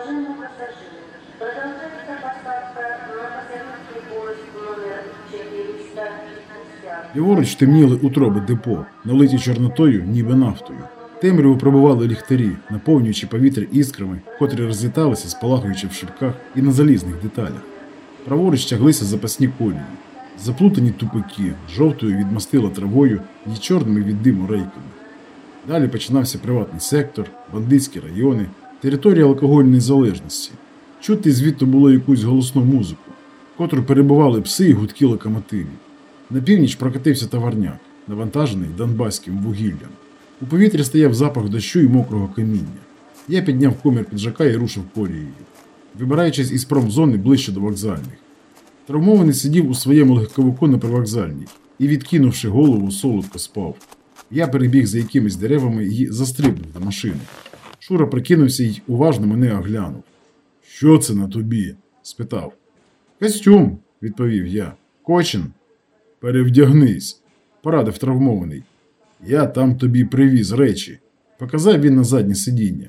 Уважаемые пассажиры, продолжается посадка на пассажирский поезд номер 450. Ліворуч темніли утроби депо, налиті чорнотою, ніби нафтою. Темряву пробивали ліхтарі, наповнюючи повітря іскрами, котрі розліталися, спалахуючи в шибках і на залізних деталях. Праворуч тяглися запасні колії, заплутані тупики, жовтою відмастила травою і чорними від диму рейками. Далі починався приватний сектор, бандитські райони, територія алкогольної залежності. Чути звідти було якусь голосну музику, котру перебували пси і гудки локомотивів. На північ прокатився товарняк, навантажений донбаським вугіллям. У повітрі стояв запах дощу і мокрого каміння. Я підняв комір піджака і рушив колією, вибираючись із промзони ближче до вокзальних. Травмований сидів у своєму легковику на привокзальній і, відкинувши голову, солодко спав. Я перебіг за якимись деревами і застрибнув до машини. Шура прикинувся й уважно мене оглянув. Що це на тобі? спитав. Костюм, відповів я. Кочин. Перевдягнись, порадив травмований. Я там тобі привіз речі. Показав він на заднє сидіння.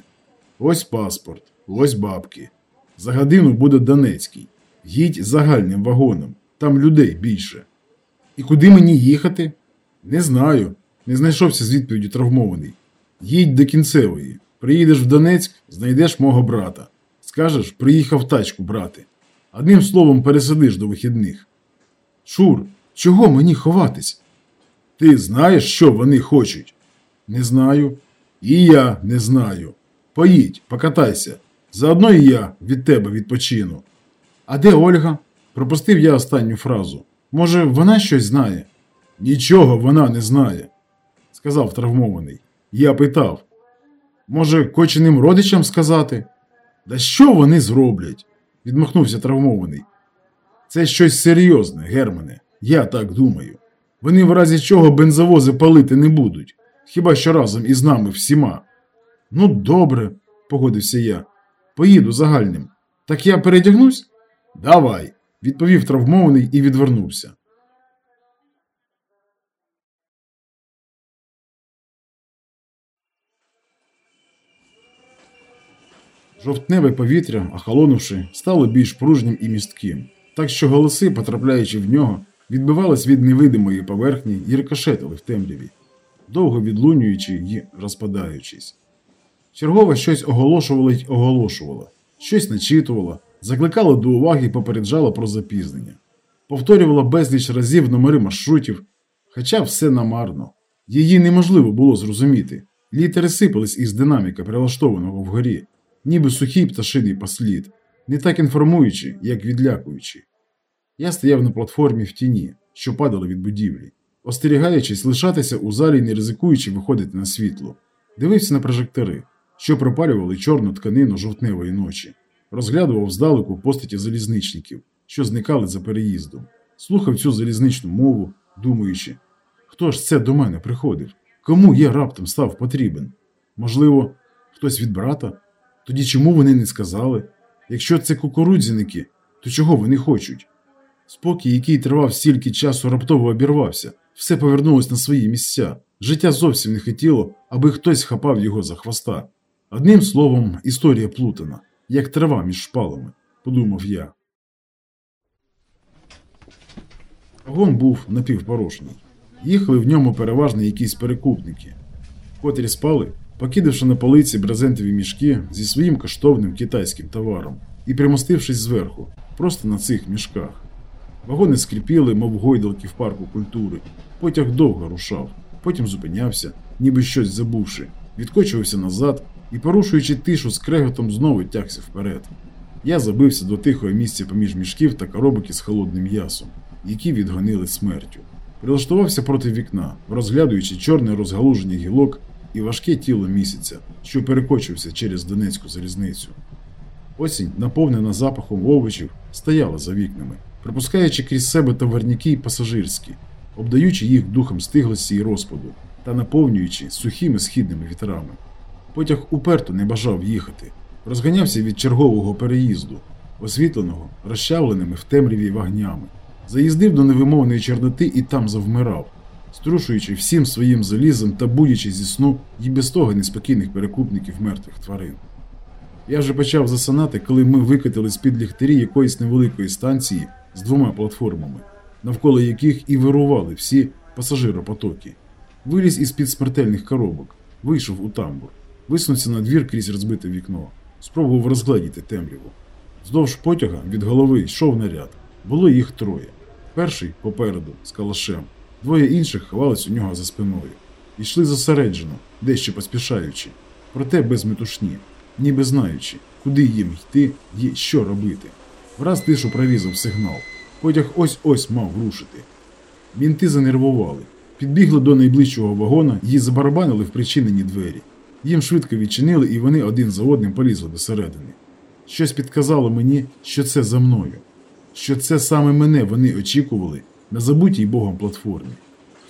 Ось паспорт, ось бабки. За годину буде Донецький. Їдь загальним вагоном, там людей більше. І куди мені їхати? Не знаю. Не знайшовся з відповіддю травмований. Їдь до кінцевої. Приїдеш в Донецьк, знайдеш мого брата. Скажеш, приїхав тачку брати. Одним словом, пересадиш до вихідних. Шур, чого мені ховатись? Ти знаєш, що вони хочуть? Не знаю. І я не знаю. Поїдь, покатайся. Заодно і я від тебе відпочину. А де Ольга? Пропустив я останню фразу. Може, вона щось знає? Нічого вона не знає, сказав травмований. Я питав. Може, коченим родичам сказати? Да що вони зроблять? відмахнувся травмований. Це щось серйозне, Германе. Я так думаю. Вони в разі чого бензовози палити не будуть, хіба що разом із нами всіма. Ну, добре, погодився я. Поїду загальним. Так я передягнусь? Давай, відповів травмований і відвернувся. Жовтневе повітря, охолонувши, стало більш пружнім і містким, так що голоси, потрапляючи в нього, відбивались від невидимої поверхні і рикошетили в темряві, довго відлунюючи й розпадаючись. Чергова щось оголошувала й оголошувала, щось начитувала, закликала до уваги і попереджала про запізнення, повторювала безліч разів номери маршрутів, хоча все намарно. Її неможливо було зрозуміти. Літери сипались із динаміка, прилаштованого вгорі, ніби сухий пташиний послід, не так інформуючи, як відлякуючи. Я стояв на платформі в тіні, що падала від будівлі, остерігаючись лишатися у залі, не ризикуючи виходити на світло, дивився на прожектори, що пропалювали чорну тканину жовтневої ночі, розглядував здалеку постаті залізничників, що зникали за переїздом, слухав цю залізничну мову, думаючи, хто ж це до мене приходив? Кому я раптом став потрібен? Можливо, хтось від брата? Тоді чому вони не сказали? Якщо це кукурудзяники, то чого вони хочуть? Спокій, який тривав стільки часу, раптово обірвався, все повернулось на свої місця. Життя зовсім не хотіло, аби хтось хапав його за хвоста. Одним словом, історія плутана, як трава між шпалами, подумав я. Вагон був напівпорожній. Їхали в ньому переважно якісь перекупники, котрі спали, покидавши на полиці брезентові мішки зі своїм коштовним китайським товаром і примостившись зверху, просто на цих мішках. Вагони скріпіли, мов гойдалки в парку культури. Потяг довго рушав, потім зупинявся, ніби щось забувши, відкочувався назад і, порушуючи тишу з креготом, знову тягся вперед. Я забився до тихого місця поміж мішків та коробок із холодним м'ясом, які відгонили смертю. Прилаштувався проти вікна, розглядуючи чорне розгалуження гілок і важке тіло місяця, що перекочувався через Донецьку залізницю. Осінь, наповнена запахом овочів, стояла за вікнами, пропускаючи крізь себе товарняки й пасажирські, обдаючи їх духом стиглості і розпаду та наповнюючи сухими східними вітрами. Потяг уперто не бажав їхати, розганявся від чергового переїзду, освітленого, розчавленими в темряві вогнями, заїздив до невимовної чорноти і там завмирав, струшуючи всім своїм залізом та будячи зі сну й без того неспокійних перекупників мертвих тварин. Я вже почав засинати, коли ми викотили з-під ліхтарі якоїсь невеликої станції з двома платформами, навколо яких і вирували всі пасажиропотоки. Виліз із-під смертельних коробок, вийшов у тамбур, висунувся на двір крізь розбите вікно, спробував розгледіти темряву. Вздовж потяга від голови йшов наряд. Було їх троє. Перший попереду, з калашем, двоє інших ховались у нього за спиною. Йшли зосереджено, дещо поспішаючи, проте без метушні, ніби знаючи, куди їм йти і що робити. Враз тишу прорізав сигнал. Потяг ось-ось мав рушити. Мінти занервували, підбігли до найближчого вагона і забарабанили в причинені двері. Їм швидко відчинили, і вони один за одним полізли до середини. Щось підказало мені, що це за мною, що це саме мене вони очікували на забутій Богом платформі.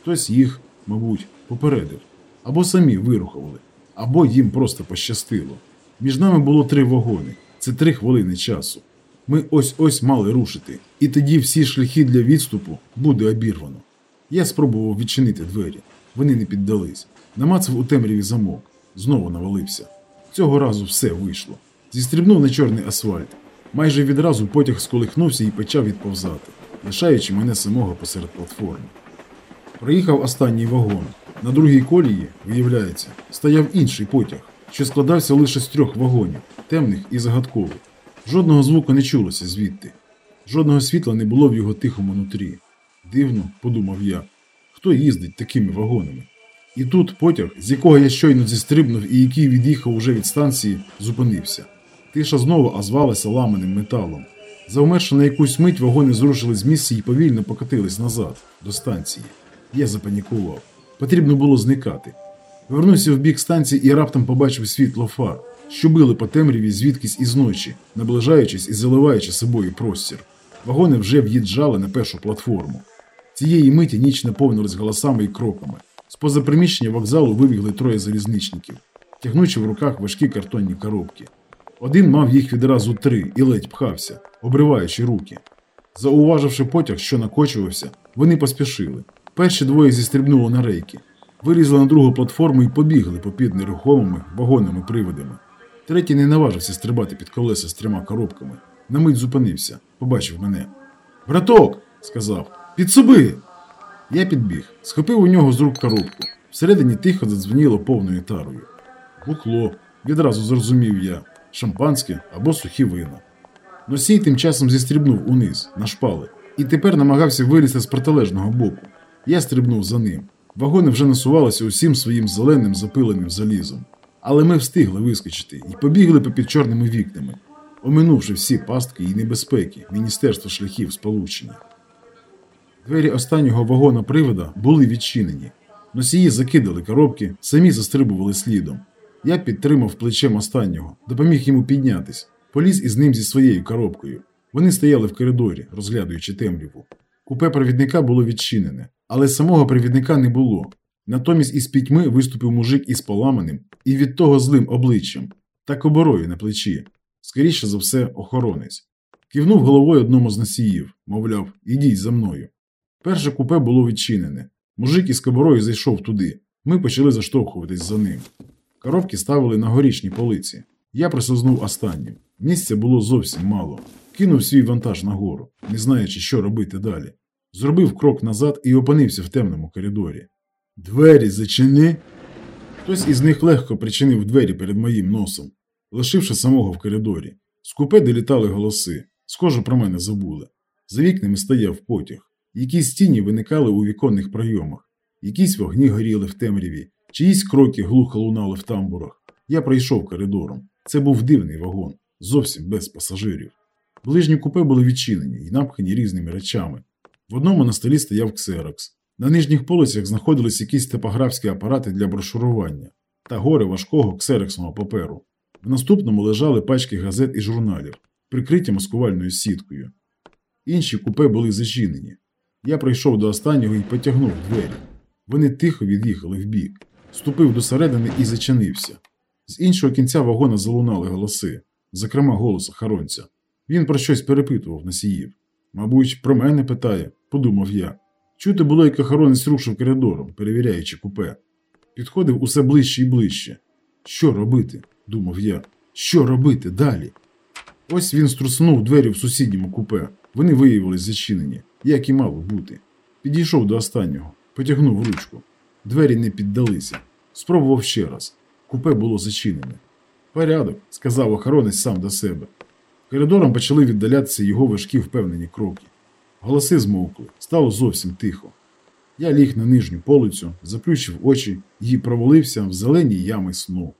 Хтось їх, мабуть, попередив, або самі вирухували, або їм просто пощастило. Між нами було три вагони, це три хвилини часу. Ми ось-ось мали рушити, і тоді всі шляхи для відступу буде обірвано. Я спробував відчинити двері. Вони не піддались. Намацав у темряві замок, знову навалився. Цього разу все вийшло. Зістрибнув на чорний асфальт. Майже відразу потяг сколихнувся і почав відповзати, лишаючи мене самого посеред платформи. Проїхав останній вагон. На другій колії, виявляється, стояв інший потяг, що складався лише з трьох вагонів, темних і загадкових. Жодного звуку не чулося звідти. Жодного світла не було в його тихому нутрі. Дивно, подумав я, хто їздить такими вагонами? І тут потяг, з якого я щойно зістрибнув і який від'їхав уже від станції, зупинився. Тиша знову озвалася ламаним металом. Завмерши на якусь мить, вагони зрушили з місця і повільно покотились назад, до станції. Я запанікував. Потрібно було зникати. Повернувся в бік станції і раптом побачив світло фар, що били по темряві звідкись із ночі, наближаючись і заливаючи собою простір. Вагони вже в'їжджали на першу платформу. Цієї миті ніч наповнилась голосами і кроками. З поза приміщення вокзалу вибігли троє залізничників, тягнучи в руках важкі картонні коробки. Один мав їх відразу три і ледь пхався, обриваючи руки. Зауваживши потяг, що накочувався, вони поспішили. Перші двоє зістрибнули на рейки, вилізли на другу платформу і побігли попід нерухомими вагонними приводами. Третій не наважився стрибати під колеса з трьома коробками. На мить зупинився, побачив мене. Браток, сказав, підсуби. Я підбіг, схопив у нього з рук коробку. Всередині тихо задзвоніло повною тарою. Бухло, відразу зрозумів я, шампанське або сухі вина. Носій тим часом зістрібнув униз, на шпали, і тепер намагався вилізти з протилежного боку. Я стрибнув за ним. Вагони вже насувалися усім своїм зеленим запиленим залізом. Але ми встигли вискочити і побігли попід чорними вікнами, оминувши всі пастки і небезпеки Міністерства шляхів сполучення. Двері останнього вагона привода були відчинені. Носії закидали коробки, самі застрибували слідом. Я підтримав плечем останнього, допоміг йому піднятись, поліз із ним зі своєю коробкою. Вони стояли в коридорі, розглядуючи темряву. Купе провідника було відчинене, але самого провідника не було. Натомість із пітьми виступив мужик із поламаним і від того злим обличчям та коборою на плечі. Скоріше за все, охоронець. Кивнув головою одному з носіїв, мовляв, ідіть за мною. Перше купе було відчинене. Мужик із коборою зайшов туди. Ми почали заштовхуватись за ним. Коробки ставили на горішній полиці. Я присознув останнім. Місця було зовсім мало. Кинув свій вантаж нагору, не знаючи, що робити далі. Зробив крок назад і опинився в темному коридорі. Двері зачини. Хтось із них легко причинив двері перед моїм носом, лишивши самого в коридорі. З купе долітали голоси. Схоже, про мене забули. За вікнами стояв потяг. Якісь тіні виникали у віконних пройомах, якісь вогні горіли в темряві, чиїсь кроки глухо лунали в тамбурах. Я пройшов коридором. Це був дивний вагон, зовсім без пасажирів. Ближні купе були відчинені і напхані різними речами. В одному на столі стояв ксерокс. На нижніх полицях знаходились якісь типографські апарати для брошурування та гори важкого ксероксного паперу. В наступному лежали пачки газет і журналів, прикриті маскувальною сіткою. Інші купе були зачинені. Я прийшов до останнього і потягнув двері. Вони тихо від'їхали вбік, ступив до середини і зачинився. З іншого кінця вагона залунали голоси, зокрема голос охоронця. Він про щось перепитував носіїв. Мабуть, про мене питає, подумав я. Чути було, як охоронець рушив коридором, перевіряючи купе. Підходив усе ближче і ближче. Що робити? думав я. Що робити далі? Ось він струснув двері в сусідньому купе. Вони виявились зачинені, як і мало бути. Підійшов до останнього, потягнув ручку. Двері не піддалися. Спробував ще раз. Купе було зачинене. Порядок, сказав охоронець сам до себе. Коридором почали віддалятися його важкі впевнені кроки. Голоси змовкли, стало зовсім тихо. Я ліг на нижню полицю, заплющив очі і провалився в зелені ями сну.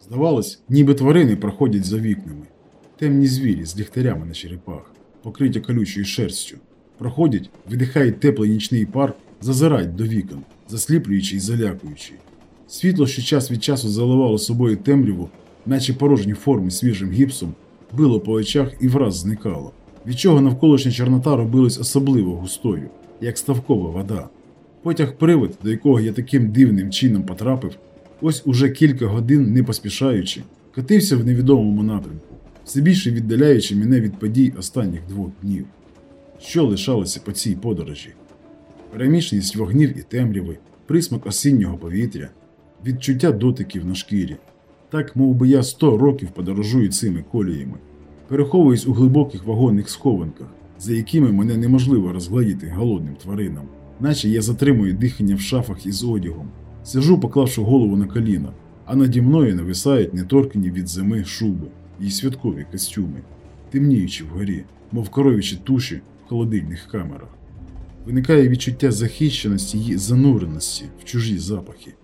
Здавалось, ніби тварини проходять за вікнами. Темні звірі з ліхтарями на черепах, покриті колючою шерстю. Проходять, видихають теплий нічний пар, зазирають до вікон, засліплюючи і залякуючи. Світло, що час від часу заливало собою темряву, наче порожні форми свіжим гіпсом, било по очах і враз зникало, від чого навколишня чорнота робилась особливо густою, як ставкова вода. Потяг привид, до якого я таким дивним чином потрапив, ось уже кілька годин, не поспішаючи, катився в невідомому напрямку, все більше віддаляючи мене від подій останніх двох днів. Що лишалося по цій подорожі? Перемішаність вогнів і темряви, присмак осіннього повітря, відчуття дотиків на шкірі. Так, мов би я сто років подорожую цими коліями, переховуюсь у глибоких вагонних схованках, за якими мене неможливо розгледіти голодним тваринам, наче я затримую дихання в шафах із одягом, сижу, поклавши голову на коліна, а наді мною нависають неторкані від зими шуби і святкові костюми, темніючи вгорі, мов коровічі туші холодильних камерах. Виникає відчуття захищеності й зануреності в чужі запахи,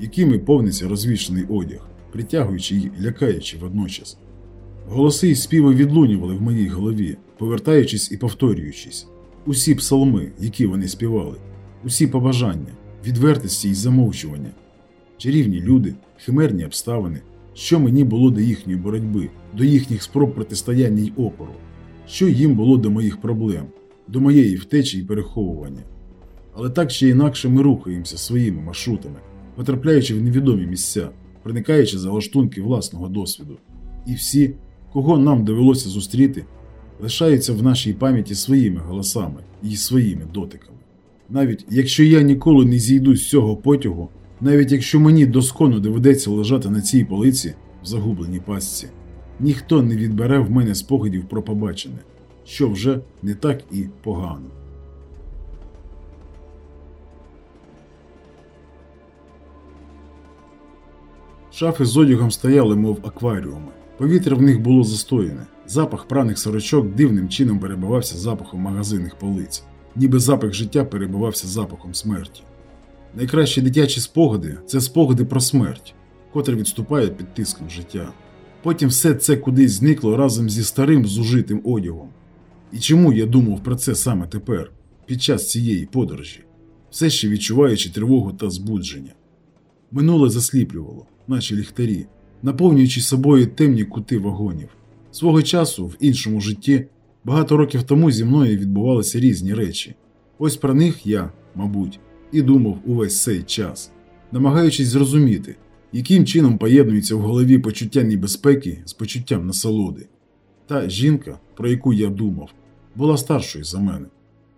якими повниться розвішений одяг, притягуючи й лякаючи водночас. Голоси й співи відлунювали в моїй голові, повертаючись і повторюючись. Усі псалми, які вони співали, усі побажання, відвертості й замовчування, чарівні люди, химерні обставини, що мені було до їхньої боротьби, до їхніх спроб протистояння й опору, що їм було до моїх проблем, до моєї втечі й переховування. Але так чи інакше ми рухаємося своїми маршрутами, потрапляючи в невідомі місця, проникаючи за лаштунки власного досвіду. І всі, кого нам довелося зустріти, лишаються в нашій пам'яті своїми голосами і своїми дотиками. Навіть якщо я ніколи не зійду з цього потягу, навіть якщо мені доскону доведеться лежати на цій полиці в загубленій пастці, ніхто не відбере в мене спогадів про побачене, що вже не так і погано. Шафи з одягом стояли, мов акваріуми. Повітря в них було застояне. Запах праних сорочок дивним чином перебивався запахом магазинних полиць, ніби запах життя перебивався запахом смерті. Найкращі дитячі спогади це спогади про смерть, котра відступає під тиском життя. Потім все це кудись зникло разом зі старим зужитим одягом. І чому я думав про це саме тепер, під час цієї подорожі, все ще відчуваючи тривогу та збудження? Минуле засліплювало, наче ліхтарі, наповнюючи собою темні кути вагонів. Свого часу, в іншому житті, багато років тому зі мною відбувалися різні речі. Ось про них я, мабуть, і думав увесь цей час, намагаючись зрозуміти, яким чином поєднується в голові почуття небезпеки з почуттям насолоди. Та жінка, про яку я думав, була старшою за мене.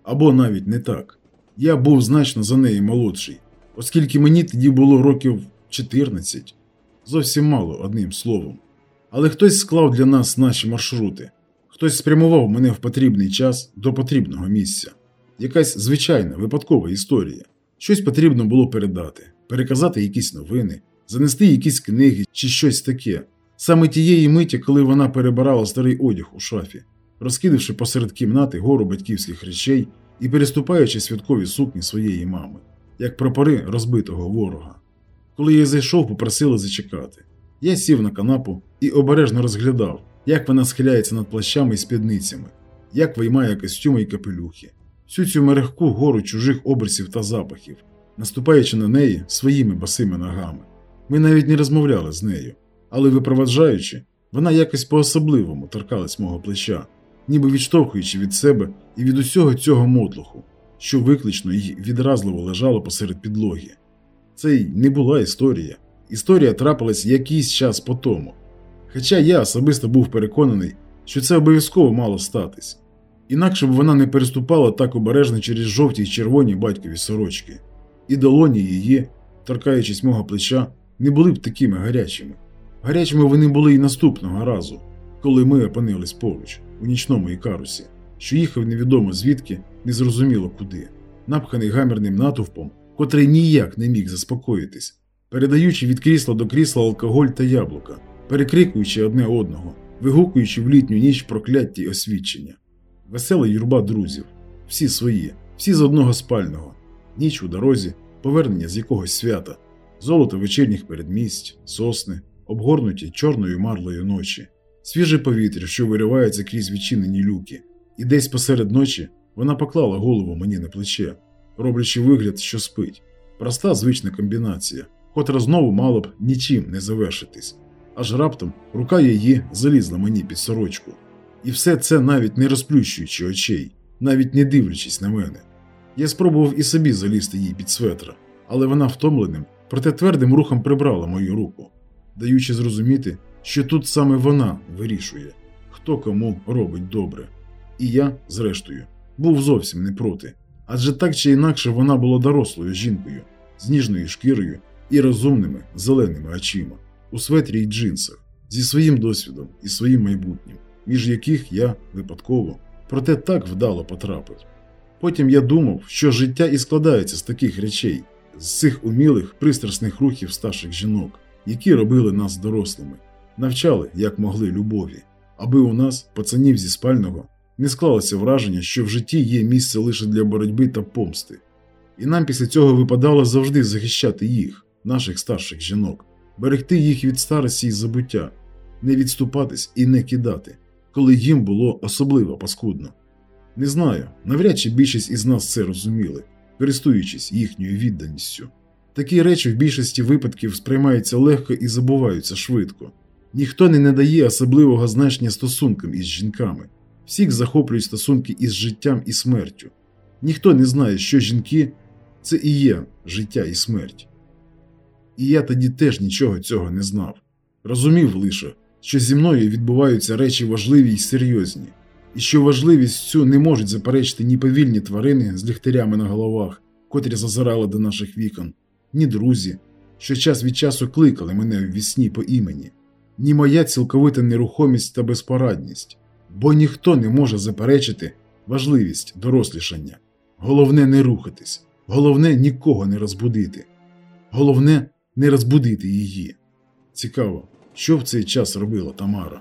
Або навіть не так. Я був значно за неї молодший, оскільки мені тоді було років 14, зовсім мало одним словом. Але хтось склав для нас наші маршрути, хтось спрямував мене в потрібний час до потрібного місця. Якась звичайна випадкова історія. Щось потрібно було передати, переказати якісь новини, занести якісь книги чи щось таке. Саме тієї миті, коли вона перебирала старий одяг у шафі, розкидавши посеред кімнати гору батьківських речей і переступаючи святкові сукні своєї мами, як прапори розбитого ворога. Коли я зайшов, попросила зачекати. Я сів на канапу і обережно розглядав, як вона схиляється над плащами і спідницями, як виймає костюми і капелюхи, всю цю мерехку гору чужих обрисів та запахів, наступаючи на неї своїми басими ногами. Ми навіть не розмовляли з нею, але випроваджаючи, вона якось по-особливому торкалась мого плеча, ніби відштовхуючи від себе і від усього цього мотлуху, що виклично й відразливо лежало посеред підлоги. Це й не була історія. Історія трапилась якийсь час по тому. Хоча я особисто був переконаний, що це обов'язково мало статись, інакше б вона не переступала так обережно через жовті й червоні батькові сорочки, і долоні її, торкаючись мого плеча, не були б такими гарячими. Гарячими вони були і наступного разу, коли ми опинились поруч, у нічному ікарусі, що їхав невідомо звідки, незрозуміло куди, напханий гамірним натовпом, котрий ніяк не міг заспокоїтись, передаючи від крісла до крісла алкоголь та яблука, перекрикуючи одне одного, вигукуючи в літню ніч прокляття й освідчення. Весела юрба друзів, всі свої, всі з одного спального, ніч у дорозі, повернення з якогось свята, золото вечірніх передмість, сосни, обгорнуті чорною марлею ночі, свіже повітря, що виривається крізь відчинені люки, і десь посеред ночі вона поклала голову мені на плече, роблячи вигляд, що спить. Проста звична комбінація, котра знову мала б нічим не завершитись. Аж раптом рука її залізла мені під сорочку. І все це навіть не розплющуючи очей, навіть не дивлячись на мене. Я спробував і собі залізти їй під светра, але вона втомленим, проте твердим рухом прибрала мою руку, даючи зрозуміти, що тут саме вона вирішує, хто кому робить добре. І я, зрештою, був зовсім не проти, адже так чи інакше вона була дорослою жінкою, з ніжною шкірою і розумними зеленими очима, у светрі й джинсах, зі своїм досвідом і своїм майбутнім, між яких я випадково, проте так вдало потрапив. Потім я думав, що життя і складається з таких речей, з цих умілих, пристрасних рухів старших жінок, які робили нас дорослими, навчали, як могли любові, аби у нас, пацанів зі спального, не склалося враження, що в житті є місце лише для боротьби та помсти. І нам після цього випадало завжди захищати їх, наших старших жінок, берегти їх від старості і забуття, не відступатись і не кидати, коли їм було особливо паскудно. Не знаю, навряд чи більшість із нас це розуміли, користуючись їхньою відданістю. Такі речі в більшості випадків сприймаються легко і забуваються швидко. Ніхто не надає особливого значення стосункам із жінками, всіх захоплюють стосунки із життям і смертю. Ніхто не знає, що жінки це і є життя і смерть. І я тоді теж нічого цього не знав. Розумів лише, що зі мною відбуваються речі важливі й серйозні, і що важливість цю не можуть заперечити ні повільні тварини з ліхтарями на головах, котрі зазирали до наших вікон, ні друзі, що час від часу кликали мене в вісні по імені, ні моя цілковита нерухомість та безпорадність, бо ніхто не може заперечити важливість дорослішання. Головне не рухатись, головне нікого не розбудити, головне не розбудити її. Цікаво, що в цей час робила Тамара.